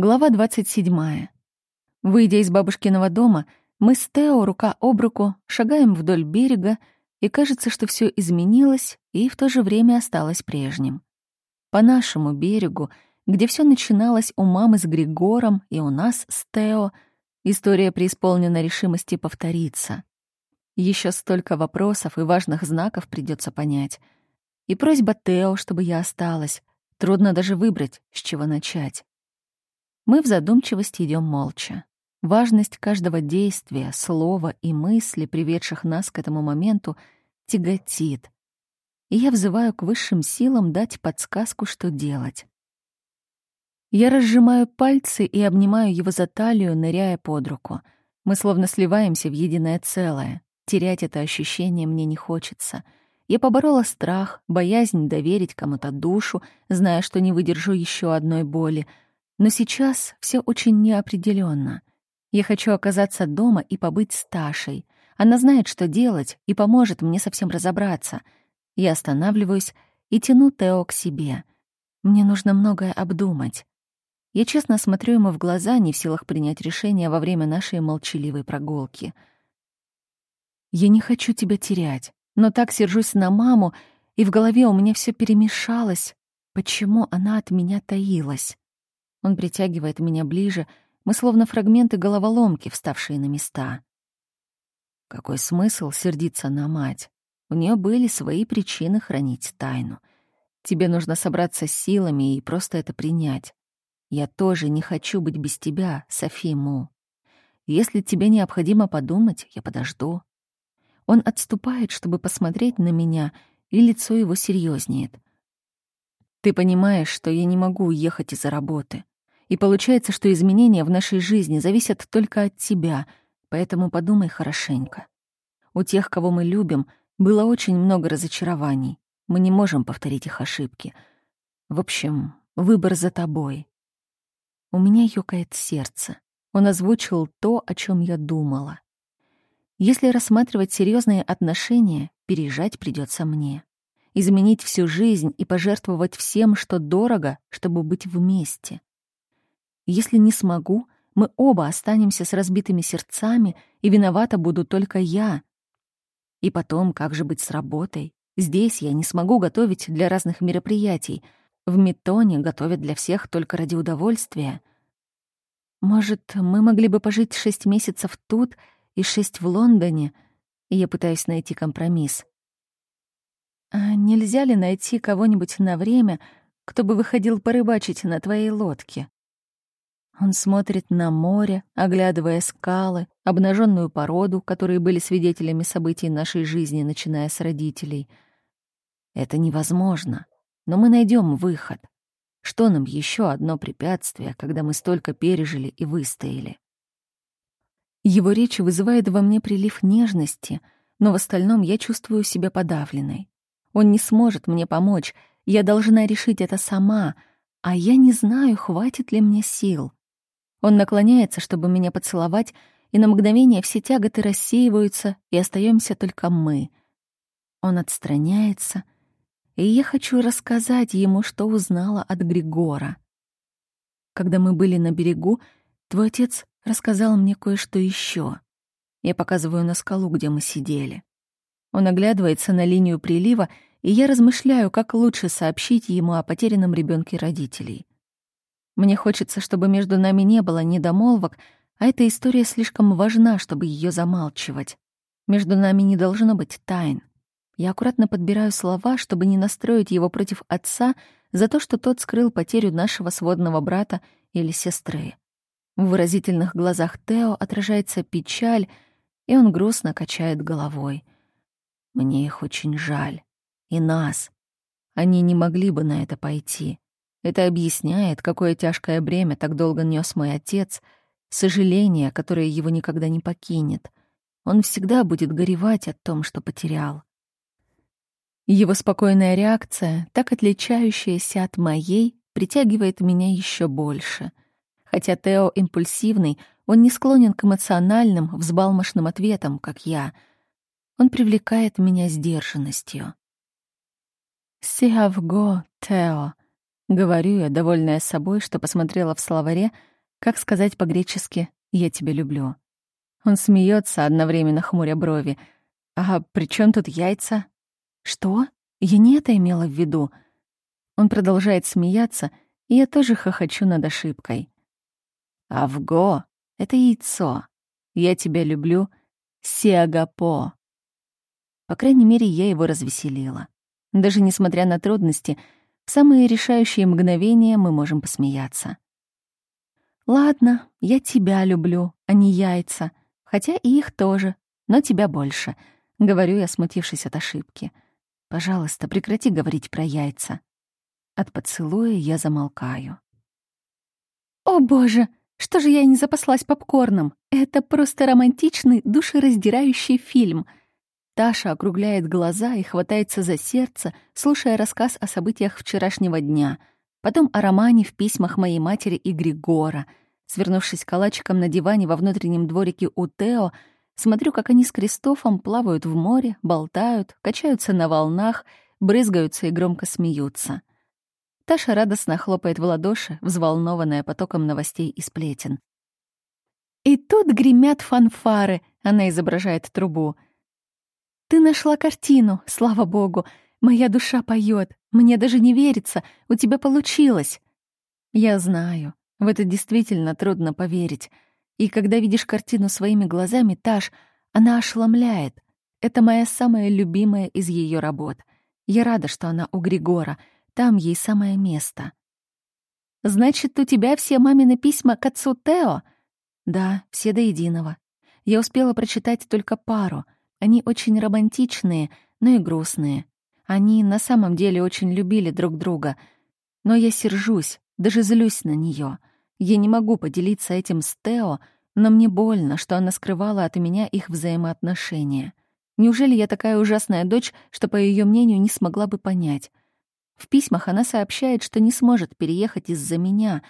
Глава 27. Выйдя из бабушкиного дома, мы с Тео рука об руку шагаем вдоль берега, и кажется, что все изменилось и в то же время осталось прежним. По нашему берегу, где все начиналось у мамы с Григором и у нас с Тео, история преисполнена решимости повториться. Еще столько вопросов и важных знаков придется понять. И просьба Тео, чтобы я осталась. Трудно даже выбрать, с чего начать. Мы в задумчивости идем молча. Важность каждого действия, слова и мысли, приведших нас к этому моменту, тяготит. И я взываю к высшим силам дать подсказку, что делать. Я разжимаю пальцы и обнимаю его за талию, ныряя под руку. Мы словно сливаемся в единое целое. Терять это ощущение мне не хочется. Я поборола страх, боязнь доверить кому-то душу, зная, что не выдержу еще одной боли — но сейчас все очень неопределенно. Я хочу оказаться дома и побыть с Ташей. Она знает, что делать, и поможет мне совсем разобраться. Я останавливаюсь и тяну Тео к себе. Мне нужно многое обдумать. Я честно смотрю ему в глаза, не в силах принять решение во время нашей молчаливой прогулки. Я не хочу тебя терять, но так сержусь на маму, и в голове у меня все перемешалось. Почему она от меня таилась? Он притягивает меня ближе, мы словно фрагменты головоломки, вставшие на места. Какой смысл сердиться на мать? У нее были свои причины хранить тайну. Тебе нужно собраться с силами и просто это принять. Я тоже не хочу быть без тебя, Софи Му. Если тебе необходимо подумать, я подожду. Он отступает, чтобы посмотреть на меня, и лицо его серьезнеет. Ты понимаешь, что я не могу уехать из-за работы. И получается, что изменения в нашей жизни зависят только от тебя, поэтому подумай хорошенько. У тех, кого мы любим, было очень много разочарований. Мы не можем повторить их ошибки. В общем, выбор за тобой. У меня ёкает сердце. Он озвучил то, о чем я думала. Если рассматривать серьезные отношения, переезжать придется мне. Изменить всю жизнь и пожертвовать всем, что дорого, чтобы быть вместе. Если не смогу, мы оба останемся с разбитыми сердцами, и виновата буду только я. И потом, как же быть с работой? Здесь я не смогу готовить для разных мероприятий. В Метоне готовят для всех только ради удовольствия. Может, мы могли бы пожить шесть месяцев тут и шесть в Лондоне? Я пытаюсь найти компромисс. А нельзя ли найти кого-нибудь на время, кто бы выходил порыбачить на твоей лодке? Он смотрит на море, оглядывая скалы, обнаженную породу, которые были свидетелями событий нашей жизни, начиная с родителей. Это невозможно, но мы найдем выход. Что нам еще одно препятствие, когда мы столько пережили и выстояли? Его речь вызывает во мне прилив нежности, но в остальном я чувствую себя подавленной. Он не сможет мне помочь, я должна решить это сама, а я не знаю, хватит ли мне сил. Он наклоняется, чтобы меня поцеловать, и на мгновение все тяготы рассеиваются, и остаемся только мы. Он отстраняется, и я хочу рассказать ему, что узнала от Григора. Когда мы были на берегу, твой отец рассказал мне кое-что еще. Я показываю на скалу, где мы сидели. Он оглядывается на линию прилива, и я размышляю, как лучше сообщить ему о потерянном ребенке родителей. Мне хочется, чтобы между нами не было недомолвок, а эта история слишком важна, чтобы ее замалчивать. Между нами не должно быть тайн. Я аккуратно подбираю слова, чтобы не настроить его против отца за то, что тот скрыл потерю нашего сводного брата или сестры. В выразительных глазах Тео отражается печаль, и он грустно качает головой. Мне их очень жаль. И нас. Они не могли бы на это пойти. Это объясняет, какое тяжкое бремя так долго нес мой отец, сожаление, которое его никогда не покинет. Он всегда будет горевать о том, что потерял. Его спокойная реакция, так отличающаяся от моей, притягивает меня еще больше. Хотя Тео импульсивный, он не склонен к эмоциональным, взбалмошным ответам, как я. Он привлекает меня сдержанностью. «Сиавго, Тео», Говорю я, довольная собой, что посмотрела в словаре, Как сказать по-гречески «я тебя люблю»? Он смеется, одновременно хмуря брови. «А при чем тут яйца?» «Что? Я не это имела в виду». Он продолжает смеяться, и я тоже хохочу над ошибкой. «Авго — это яйцо. Я тебя люблю. Сиагапо». По крайней мере, я его развеселила. Даже несмотря на трудности, в самые решающие мгновения мы можем посмеяться. «Ладно, я тебя люблю, а не яйца. Хотя и их тоже, но тебя больше», — говорю я, смутившись от ошибки. «Пожалуйста, прекрати говорить про яйца». От поцелуя я замолкаю. «О, боже! Что же я не запаслась попкорном? Это просто романтичный, душераздирающий фильм», Таша округляет глаза и хватается за сердце, слушая рассказ о событиях вчерашнего дня, потом о романе в письмах моей матери и Григора. Свернувшись калачиком на диване во внутреннем дворике у Тео, смотрю, как они с Кристофом плавают в море, болтают, качаются на волнах, брызгаются и громко смеются. Таша радостно хлопает в ладоши, взволнованная потоком новостей и сплетен. И тут гремят фанфары, она изображает трубу — ты нашла картину, слава богу. Моя душа поет. Мне даже не верится. У тебя получилось. Я знаю. В это действительно трудно поверить. И когда видишь картину своими глазами, Таш, она ошеломляет. Это моя самая любимая из ее работ. Я рада, что она у Григора. Там ей самое место. Значит, у тебя все мамины письма к отцу Тео? Да, все до единого. Я успела прочитать только пару — они очень романтичные, но и грустные. Они на самом деле очень любили друг друга. Но я сержусь, даже злюсь на нее. Я не могу поделиться этим с Тео, но мне больно, что она скрывала от меня их взаимоотношения. Неужели я такая ужасная дочь, что, по ее мнению, не смогла бы понять? В письмах она сообщает, что не сможет переехать из-за меня.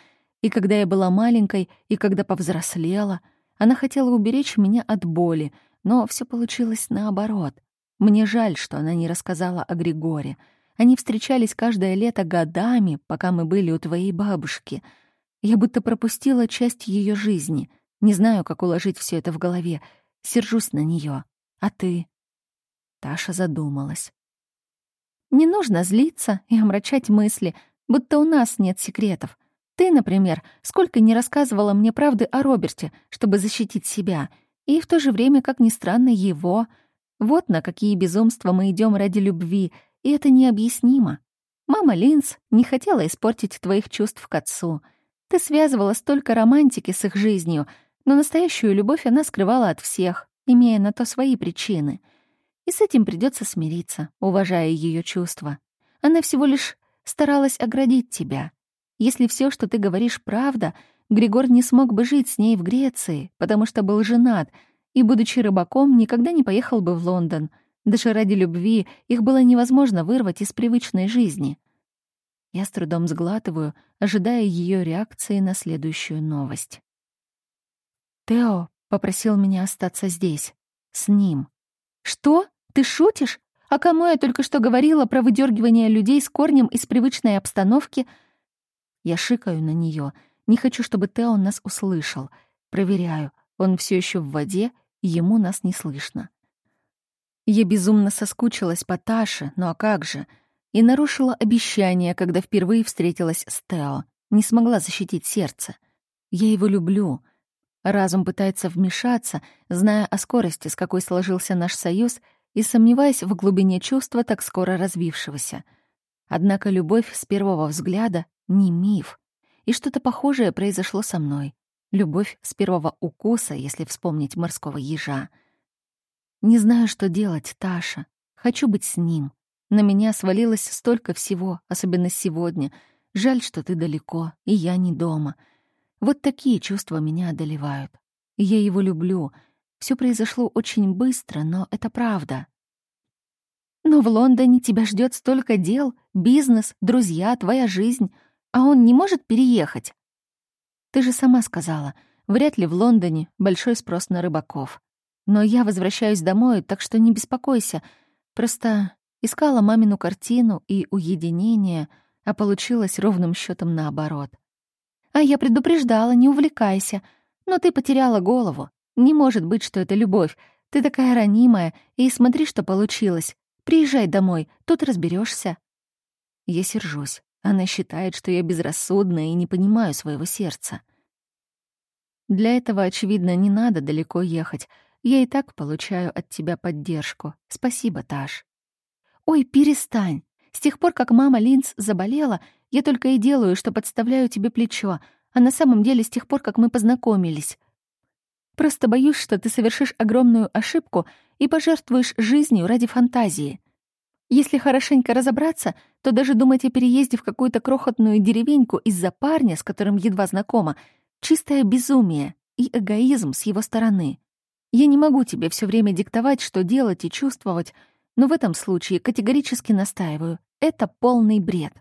И когда я была маленькой, и когда повзрослела, она хотела уберечь меня от боли — но все получилось наоборот. Мне жаль, что она не рассказала о Григоре. Они встречались каждое лето годами, пока мы были у твоей бабушки. Я будто пропустила часть ее жизни. Не знаю, как уложить все это в голове. Сержусь на нее. А ты? Таша задумалась. Не нужно злиться и омрачать мысли, будто у нас нет секретов. Ты, например, сколько не рассказывала мне правды о Роберте, чтобы защитить себя — и в то же время, как ни странно, его. Вот на какие безумства мы идем ради любви, и это необъяснимо. Мама Линз не хотела испортить твоих чувств к отцу. Ты связывала столько романтики с их жизнью, но настоящую любовь она скрывала от всех, имея на то свои причины. И с этим придется смириться, уважая ее чувства. Она всего лишь старалась оградить тебя. Если все, что ты говоришь, правда — Григор не смог бы жить с ней в Греции, потому что был женат, и, будучи рыбаком, никогда не поехал бы в Лондон. Даже ради любви их было невозможно вырвать из привычной жизни. Я с трудом сглатываю, ожидая ее реакции на следующую новость. Тео попросил меня остаться здесь, с ним. «Что? Ты шутишь? А кому я только что говорила про выдергивание людей с корнем из привычной обстановки?» Я шикаю на нее — не хочу, чтобы Тео нас услышал. Проверяю, он все еще в воде, ему нас не слышно. Я безумно соскучилась по Таше, ну а как же? И нарушила обещание, когда впервые встретилась с Тео. Не смогла защитить сердце. Я его люблю. Разум пытается вмешаться, зная о скорости, с какой сложился наш союз, и сомневаясь в глубине чувства, так скоро развившегося. Однако любовь с первого взгляда — не миф. И что-то похожее произошло со мной. Любовь с первого укуса, если вспомнить морского ежа. Не знаю, что делать, Таша. Хочу быть с ним. На меня свалилось столько всего, особенно сегодня. Жаль, что ты далеко, и я не дома. Вот такие чувства меня одолевают. Я его люблю. Все произошло очень быстро, но это правда. Но в Лондоне тебя ждет столько дел, бизнес, друзья, твоя жизнь — а он не может переехать? Ты же сама сказала, вряд ли в Лондоне большой спрос на рыбаков. Но я возвращаюсь домой, так что не беспокойся. Просто искала мамину картину и уединение, а получилось ровным счетом наоборот. А я предупреждала, не увлекайся. Но ты потеряла голову. Не может быть, что это любовь. Ты такая ранимая, и смотри, что получилось. Приезжай домой, тут разберешься. Я сержусь. Она считает, что я безрассудна и не понимаю своего сердца. Для этого, очевидно, не надо далеко ехать. Я и так получаю от тебя поддержку. Спасибо, Таш. Ой, перестань. С тех пор, как мама Линц заболела, я только и делаю, что подставляю тебе плечо, а на самом деле с тех пор, как мы познакомились. Просто боюсь, что ты совершишь огромную ошибку и пожертвуешь жизнью ради фантазии. Если хорошенько разобраться, то даже думать о переезде в какую-то крохотную деревеньку из-за парня, с которым едва знакома, чистое безумие и эгоизм с его стороны. Я не могу тебе все время диктовать, что делать и чувствовать, но в этом случае категорически настаиваю. Это полный бред.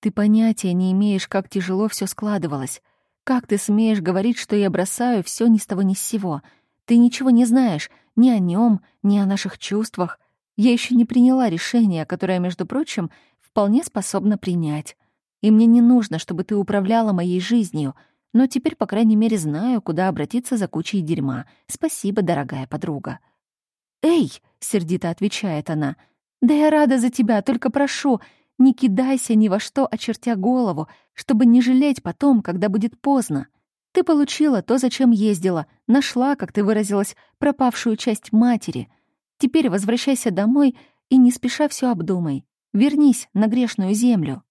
Ты понятия не имеешь, как тяжело все складывалось. Как ты смеешь говорить, что я бросаю все ни с того ни с сего? Ты ничего не знаешь ни о нем, ни о наших чувствах. Я еще не приняла решение, которое, между прочим, вполне способна принять. И мне не нужно, чтобы ты управляла моей жизнью, но теперь, по крайней мере, знаю, куда обратиться за кучей дерьма. Спасибо, дорогая подруга. «Эй!» — сердито отвечает она. «Да я рада за тебя, только прошу, не кидайся ни во что, очертя голову, чтобы не жалеть потом, когда будет поздно. Ты получила то, зачем ездила, нашла, как ты выразилась, пропавшую часть матери. Теперь возвращайся домой и не спеша все обдумай. Вернись на грешную землю.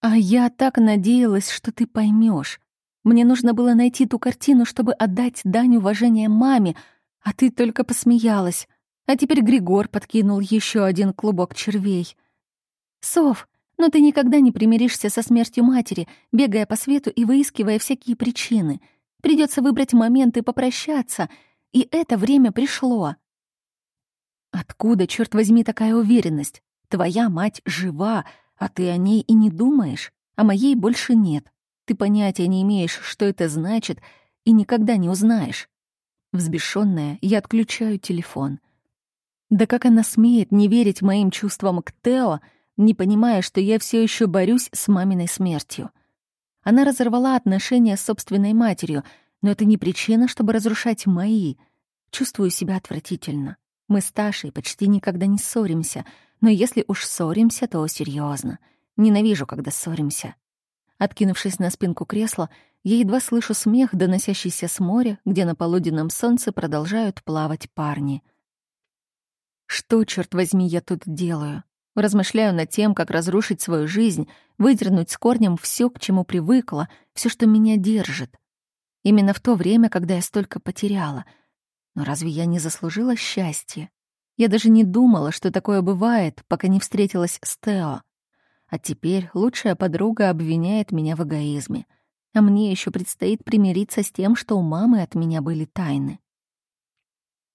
А я так надеялась, что ты поймешь. Мне нужно было найти ту картину, чтобы отдать дань уважения маме, а ты только посмеялась. А теперь Григор подкинул еще один клубок червей. Сов, но ты никогда не примиришься со смертью матери, бегая по свету и выискивая всякие причины. Придется выбрать момент и попрощаться, и это время пришло. Откуда, черт возьми, такая уверенность? Твоя мать жива, а ты о ней и не думаешь, а моей больше нет. Ты понятия не имеешь, что это значит, и никогда не узнаешь. Взбешенная, я отключаю телефон. Да как она смеет не верить моим чувствам к Тео, не понимая, что я все еще борюсь с маминой смертью. Она разорвала отношения с собственной матерью, но это не причина, чтобы разрушать мои. Чувствую себя отвратительно. Мы с Ташей почти никогда не ссоримся, но если уж ссоримся, то серьезно. Ненавижу, когда ссоримся. Откинувшись на спинку кресла, я едва слышу смех, доносящийся с моря, где на полуденном солнце продолжают плавать парни. Что, черт возьми, я тут делаю? Размышляю над тем, как разрушить свою жизнь, выдернуть с корнем все, к чему привыкла, все, что меня держит. Именно в то время, когда я столько потеряла — но разве я не заслужила счастья? Я даже не думала, что такое бывает, пока не встретилась с Тео. А теперь лучшая подруга обвиняет меня в эгоизме. А мне еще предстоит примириться с тем, что у мамы от меня были тайны.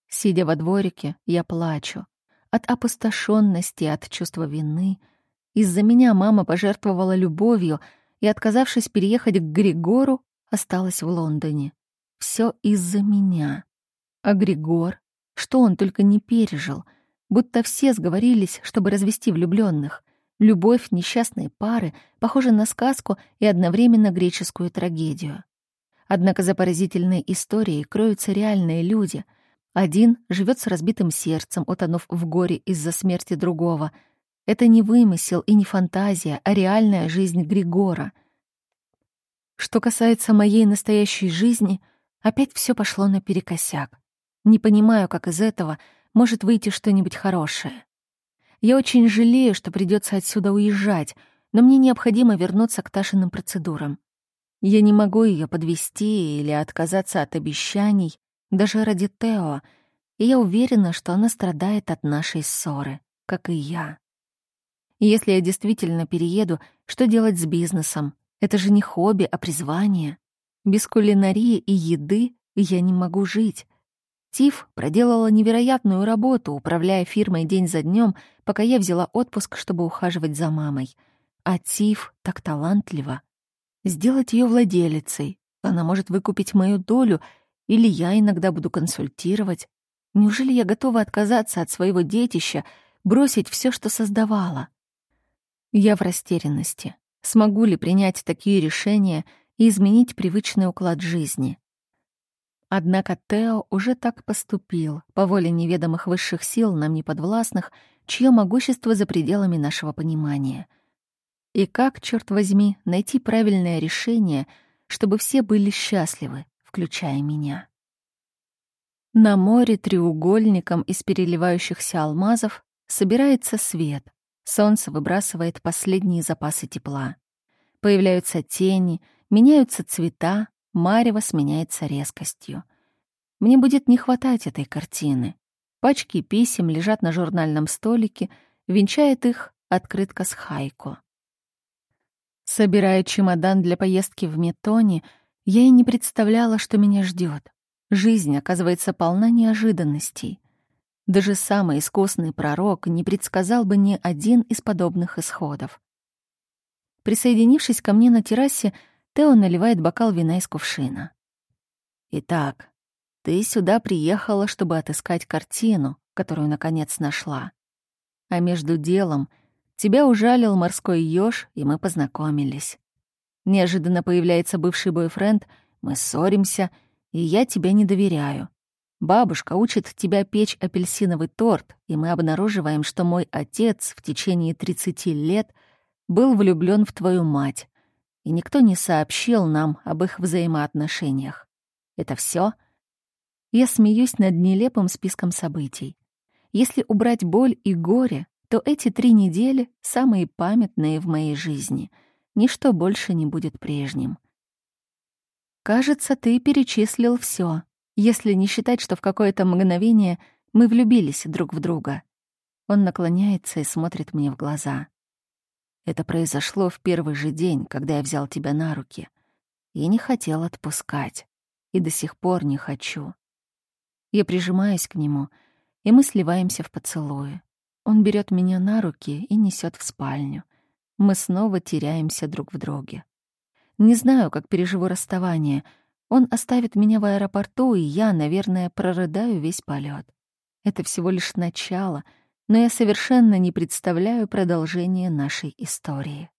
Сидя во дворике, я плачу. От опустошенности, от чувства вины. Из-за меня мама пожертвовала любовью и, отказавшись переехать к Григору, осталась в Лондоне. Все из-за меня. А Григор? Что он только не пережил? Будто все сговорились, чтобы развести влюбленных. Любовь несчастной пары похожа на сказку и одновременно греческую трагедию. Однако за поразительной историей кроются реальные люди. Один живет с разбитым сердцем, утонув в горе из-за смерти другого. Это не вымысел и не фантазия, а реальная жизнь Григора. Что касается моей настоящей жизни, опять все пошло наперекосяк. Не понимаю, как из этого может выйти что-нибудь хорошее. Я очень жалею, что придется отсюда уезжать, но мне необходимо вернуться к Ташиным процедурам. Я не могу ее подвести или отказаться от обещаний, даже ради Тео, и я уверена, что она страдает от нашей ссоры, как и я. Если я действительно перееду, что делать с бизнесом? Это же не хобби, а призвание. Без кулинарии и еды я не могу жить. Тиф проделала невероятную работу, управляя фирмой день за днем, пока я взяла отпуск, чтобы ухаживать за мамой. А Тиф так талантлива. Сделать ее владелицей. Она может выкупить мою долю, или я иногда буду консультировать. Неужели я готова отказаться от своего детища, бросить все, что создавала? Я в растерянности. Смогу ли принять такие решения и изменить привычный уклад жизни? Однако Тео уже так поступил, по воле неведомых высших сил, нам неподвластных, чье могущество за пределами нашего понимания. И как, черт возьми, найти правильное решение, чтобы все были счастливы, включая меня? На море треугольником из переливающихся алмазов собирается свет. Солнце выбрасывает последние запасы тепла. Появляются тени, меняются цвета, марево сменяется резкостью. Мне будет не хватать этой картины. Пачки писем лежат на журнальном столике, венчает их открытка с хайко. Собирая чемодан для поездки в Метоне, я и не представляла, что меня ждет. Жизнь, оказывается, полна неожиданностей. Даже самый искусный пророк не предсказал бы ни один из подобных исходов. Присоединившись ко мне на террасе, Тео наливает бокал вина из кувшина. «Итак, ты сюда приехала, чтобы отыскать картину, которую, наконец, нашла. А между делом тебя ужалил морской ёж, и мы познакомились. Неожиданно появляется бывший бойфренд, мы ссоримся, и я тебе не доверяю. Бабушка учит тебя печь апельсиновый торт, и мы обнаруживаем, что мой отец в течение 30 лет был влюблён в твою мать, и никто не сообщил нам об их взаимоотношениях. Это всё? Я смеюсь над нелепым списком событий. Если убрать боль и горе, то эти три недели самые памятные в моей жизни. Ничто больше не будет прежним. Кажется, ты перечислил всё, если не считать, что в какое-то мгновение мы влюбились друг в друга. Он наклоняется и смотрит мне в глаза. Это произошло в первый же день, когда я взял тебя на руки. Я не хотел отпускать. И до сих пор не хочу. Я прижимаюсь к нему, и мы сливаемся в поцелуе. Он берет меня на руки и несет в спальню. Мы снова теряемся друг в друге. Не знаю, как переживу расставание. Он оставит меня в аэропорту, и я, наверное, прорыдаю весь полет. Это всего лишь начало — но я совершенно не представляю продолжение нашей истории.